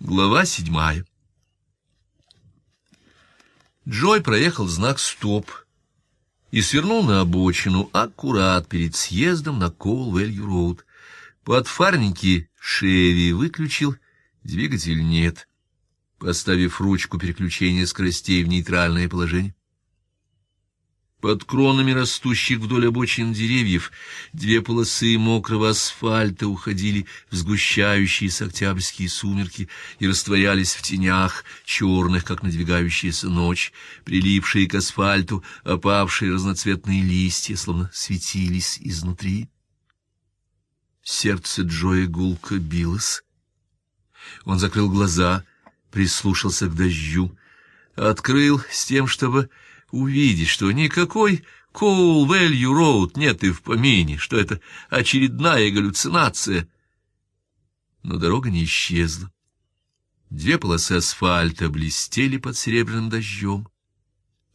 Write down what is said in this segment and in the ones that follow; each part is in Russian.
Глава седьмая. Джой проехал знак «Стоп» и свернул на обочину аккурат перед съездом на Коул-Вэлью-Роуд. Подфарники Шеви выключил, двигатель нет, поставив ручку переключения скоростей в нейтральное положение. Под кронами растущих вдоль обочин деревьев две полосы мокрого асфальта уходили в сгущающиеся октябрьские сумерки и растворялись в тенях, черных, как надвигающаяся ночь, прилипшие к асфальту, опавшие разноцветные листья, словно светились изнутри. Сердце Джоя гулко билось. Он закрыл глаза, прислушался к дождю, открыл с тем, чтобы увидеть, что никакой Коул Вэлью Роуд нет и в помине, что это очередная галлюцинация. Но дорога не исчезла. Две полосы асфальта блестели под серебряным дождем.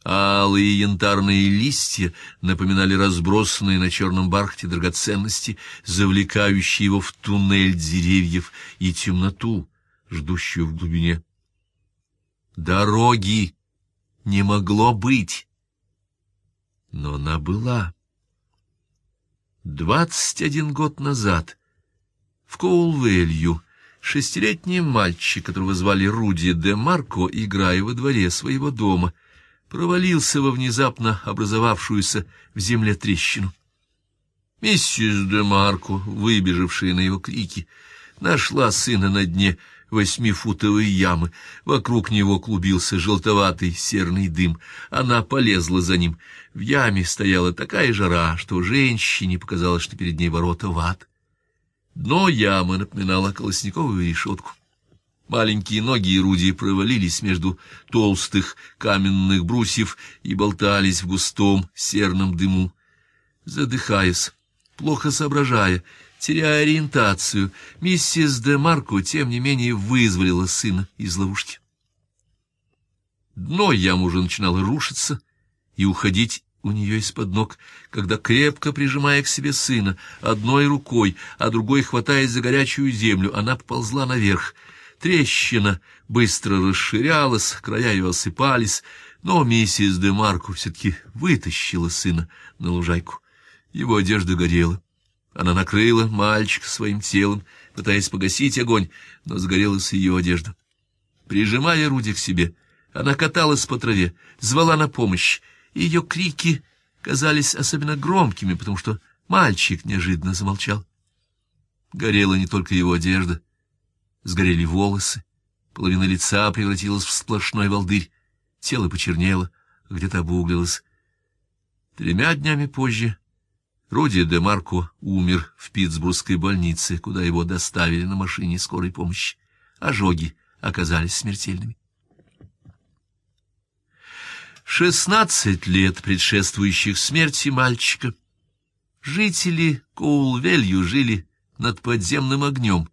Алые янтарные листья напоминали разбросанные на черном бархате драгоценности, завлекающие его в туннель деревьев и темноту, ждущую в глубине. Дороги не могло быть. Но она была. Двадцать один год назад в Коулвелью шестилетний мальчик, которого звали Руди де Марко, играя во дворе своего дома, провалился во внезапно образовавшуюся в земле трещину. Миссис де Марко, выбежавшая на его крики, нашла сына на дне восьмифутовой ямы. Вокруг него клубился желтоватый серный дым. Она полезла за ним. В яме стояла такая жара, что женщине показалось, что перед ней ворота в ад. Дно ямы напоминало колосниковую решетку. Маленькие ноги и Руди провалились между толстых каменных брусьев и болтались в густом серном дыму. Задыхаясь, плохо соображая, Теряя ориентацию, миссис де Марко, тем не менее, вызволила сына из ловушки. Дно ямы уже начинало рушиться и уходить у нее из-под ног, когда, крепко прижимая к себе сына, одной рукой, а другой хватаясь за горячую землю, она поползла наверх. Трещина быстро расширялась, края ее осыпались, но миссис де Марко все-таки вытащила сына на лужайку. Его одежда горела. Она накрыла мальчика своим телом, пытаясь погасить огонь, но сгорелась ее одежда. Прижимая Руди к себе, она каталась по траве, звала на помощь, ее крики казались особенно громкими, потому что мальчик неожиданно замолчал. Горела не только его одежда, сгорели волосы, половина лица превратилась в сплошной волдырь, тело почернело, где-то обуглилось. Тремя днями позже Руди де Марко умер в Питтсбургской больнице, куда его доставили на машине скорой помощи. Ожоги оказались смертельными. Шестнадцать лет предшествующих смерти мальчика жители Коулвелью жили над подземным огнем,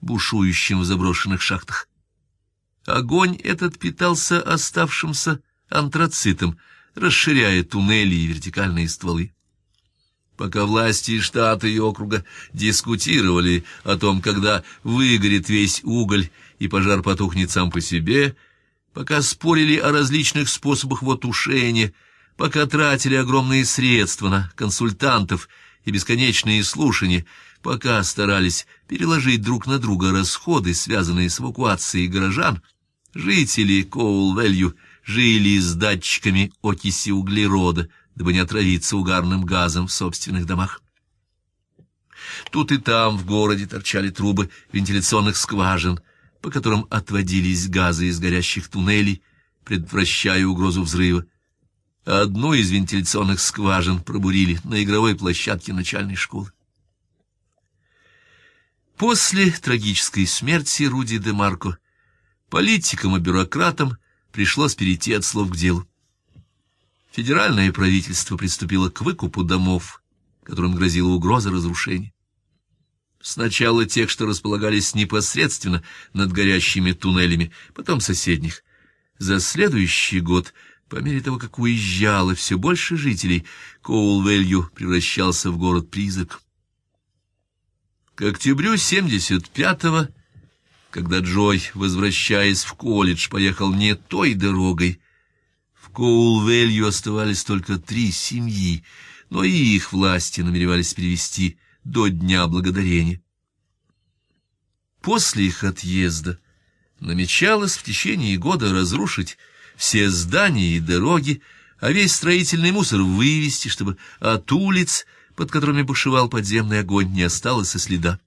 бушующим в заброшенных шахтах. Огонь этот питался оставшимся антрацитом, расширяя туннели и вертикальные стволы. Пока власти штата и округа дискутировали о том, когда выгорит весь уголь и пожар потухнет сам по себе, пока спорили о различных способах его тушения, пока тратили огромные средства на консультантов и бесконечные слушания, пока старались переложить друг на друга расходы, связанные с эвакуацией горожан, жители Коул-Вэлью жили с датчиками окиси углерода, дабы не отравиться угарным газом в собственных домах. Тут и там в городе торчали трубы вентиляционных скважин, по которым отводились газы из горящих туннелей, предотвращая угрозу взрыва. Одну из вентиляционных скважин пробурили на игровой площадке начальной школы. После трагической смерти Руди де Марко политикам и бюрократам пришлось перейти от слов к делу. Федеральное правительство приступило к выкупу домов, которым грозила угроза разрушения. Сначала тех, что располагались непосредственно над горящими туннелями, потом соседних. За следующий год, по мере того, как уезжало все больше жителей, Коулвелью превращался в город-призрак. К октябрю 75-го когда Джой, возвращаясь в колледж, поехал не той дорогой. Коулвелью оставались только три семьи, но и их власти намеревались перевести до Дня Благодарения. После их отъезда намечалось в течение года разрушить все здания и дороги, а весь строительный мусор вывести, чтобы от улиц, под которыми бушевал подземный огонь, не осталось и следа.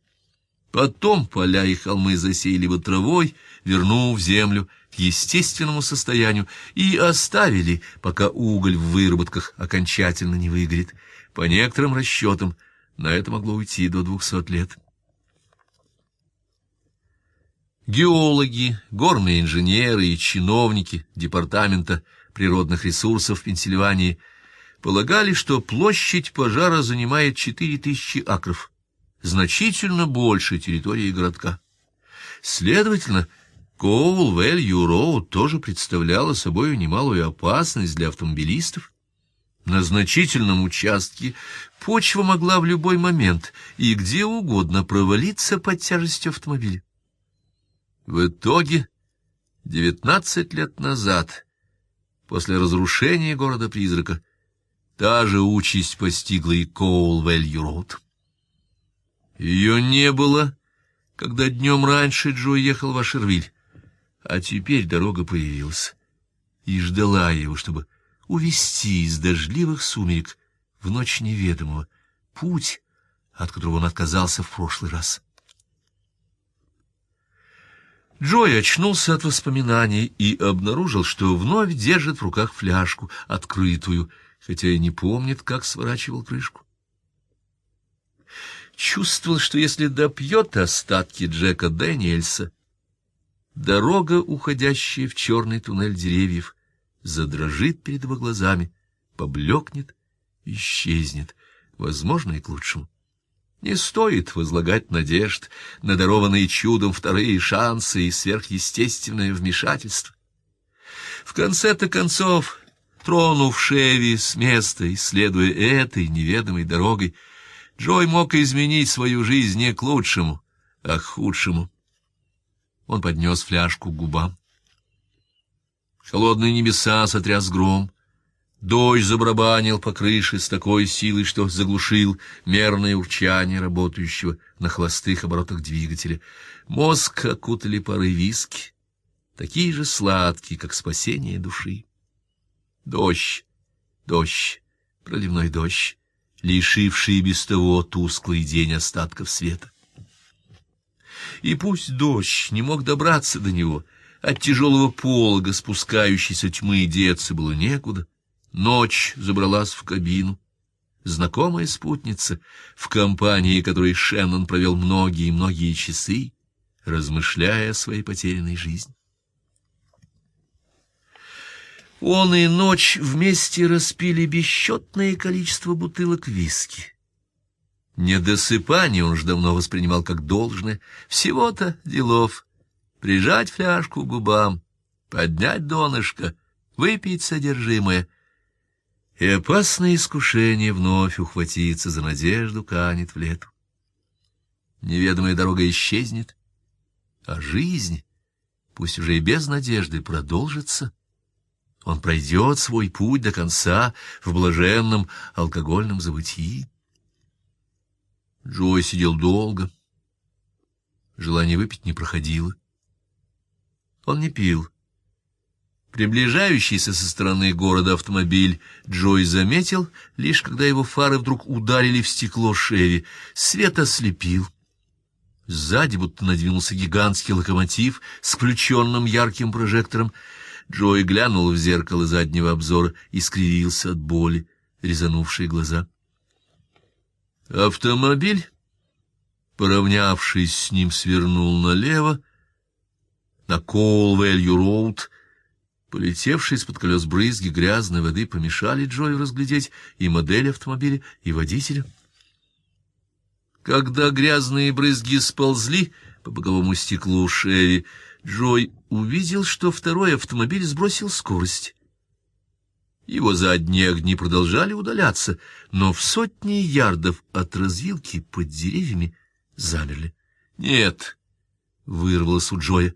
Потом поля и холмы засеяли бы травой, вернув землю к естественному состоянию, и оставили, пока уголь в выработках окончательно не выгорит. По некоторым расчетам, на это могло уйти до двухсот лет. Геологи, горные инженеры и чиновники Департамента природных ресурсов Пенсильвании полагали, что площадь пожара занимает 4000 акров, значительно больше территории городка. Следовательно, Коул-Вэлью-Роуд тоже представляла собой немалую опасность для автомобилистов. На значительном участке почва могла в любой момент и где угодно провалиться под тяжестью автомобиля. В итоге, девятнадцать лет назад, после разрушения города-призрака, та же участь постигла и Коул-Вэлью-Роуд. Ее не было, когда днем раньше Джо ехал в Ашервиль, а теперь дорога появилась и ждала его, чтобы увести из дождливых сумерек в ночь неведомого путь, от которого он отказался в прошлый раз. Джой очнулся от воспоминаний и обнаружил, что вновь держит в руках фляжку, открытую, хотя и не помнит, как сворачивал крышку. Чувствовал, что если допьет остатки Джека Дэниельса, дорога, уходящая в черный туннель деревьев, задрожит перед его глазами, поблекнет, исчезнет, возможно, и к лучшему. Не стоит возлагать надежд на дарованные чудом вторые шансы и сверхъестественное вмешательство. В конце-то концов, тронув Шеви с места и следуя этой неведомой дорогой, Джой мог изменить свою жизнь не к лучшему, а к худшему. Он поднес фляжку к губам. Холодные небеса сотряс гром, Дождь забарабанил по крыше с такой силой, что заглушил мерное урчание работающего на холостых оборотах двигателя. Мозг окутали пары виски, такие же сладкие, как спасение души. Дождь, дождь, проливной дождь, лишивший без того тусклый день остатков света. И пусть дождь не мог добраться до него, от тяжелого полога спускающейся тьмы деться было некуда, Ночь забралась в кабину. Знакомая спутница, в компании которой Шеннон провел многие-многие часы, размышляя о своей потерянной жизни. Он и ночь вместе распили бесчетное количество бутылок виски. Недосыпание он уж давно воспринимал как должное. Всего-то делов. Прижать фляжку к губам, поднять донышко, выпить содержимое — и опасное искушение вновь ухватиться за надежду канет в лету. Неведомая дорога исчезнет, а жизнь, пусть уже и без надежды, продолжится. Он пройдет свой путь до конца в блаженном алкогольном забытии. Джой сидел долго. Желание выпить не проходило. Он не пил. Приближающийся со стороны города автомобиль Джой заметил, лишь когда его фары вдруг ударили в стекло Шеви. Свет ослепил. Сзади будто надвинулся гигантский локомотив с включенным ярким прожектором. Джой глянул в зеркало заднего обзора и скривился от боли, резанувшей глаза. Автомобиль, поравнявшись с ним, свернул налево, на Колвелью-роуд, Полетевшие из-под колес брызги грязной воды помешали Джою разглядеть и модель автомобиля, и водителя. Когда грязные брызги сползли по боковому стеклу Шеви, Джой увидел, что второй автомобиль сбросил скорость. Его задние огни продолжали удаляться, но в сотни ярдов от развилки под деревьями замерли. Нет, вырвалось у Джоя.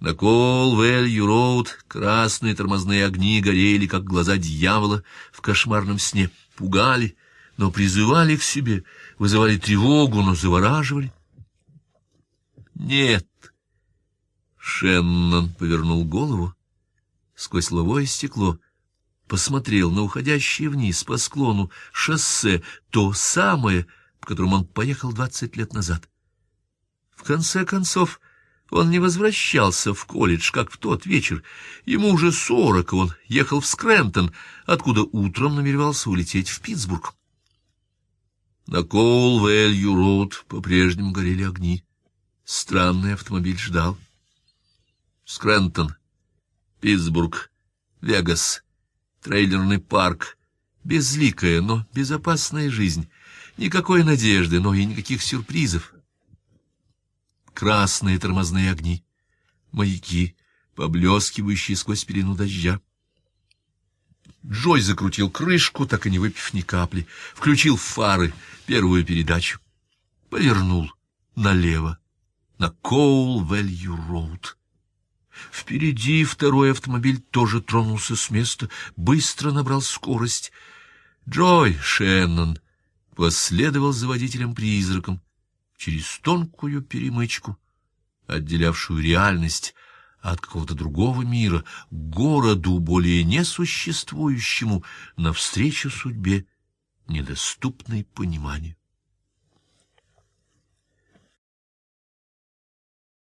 На Колвелью-Роуд красные тормозные огни горели, как глаза дьявола в кошмарном сне, пугали, но призывали к себе, вызывали тревогу, но завораживали. Нет. Шеннон повернул голову сквозь ловое стекло, посмотрел на уходящее вниз по склону шоссе, то самое, по которому он поехал двадцать лет назад. В конце концов, он не возвращался в колледж, как в тот вечер. Ему уже сорок, он ехал в Скрентон, откуда утром намеревался улететь в Питтсбург. На Коул-Вэлью-Роуд по-прежнему горели огни. Странный автомобиль ждал. Скрентон, Питтсбург, Вегас, трейлерный парк. Безликая, но безопасная жизнь. Никакой надежды, но и никаких сюрпризов красные тормозные огни, маяки, поблескивающие сквозь пелену дождя. Джой закрутил крышку, так и не выпив ни капли, включил фары, первую передачу, повернул налево, на Коул-Вэлью-Роуд. Впереди второй автомобиль тоже тронулся с места, быстро набрал скорость. Джой Шеннон последовал за водителем-призраком, через тонкую перемычку, отделявшую реальность от какого-то другого мира, городу, более несуществующему, навстречу судьбе, недоступной пониманию.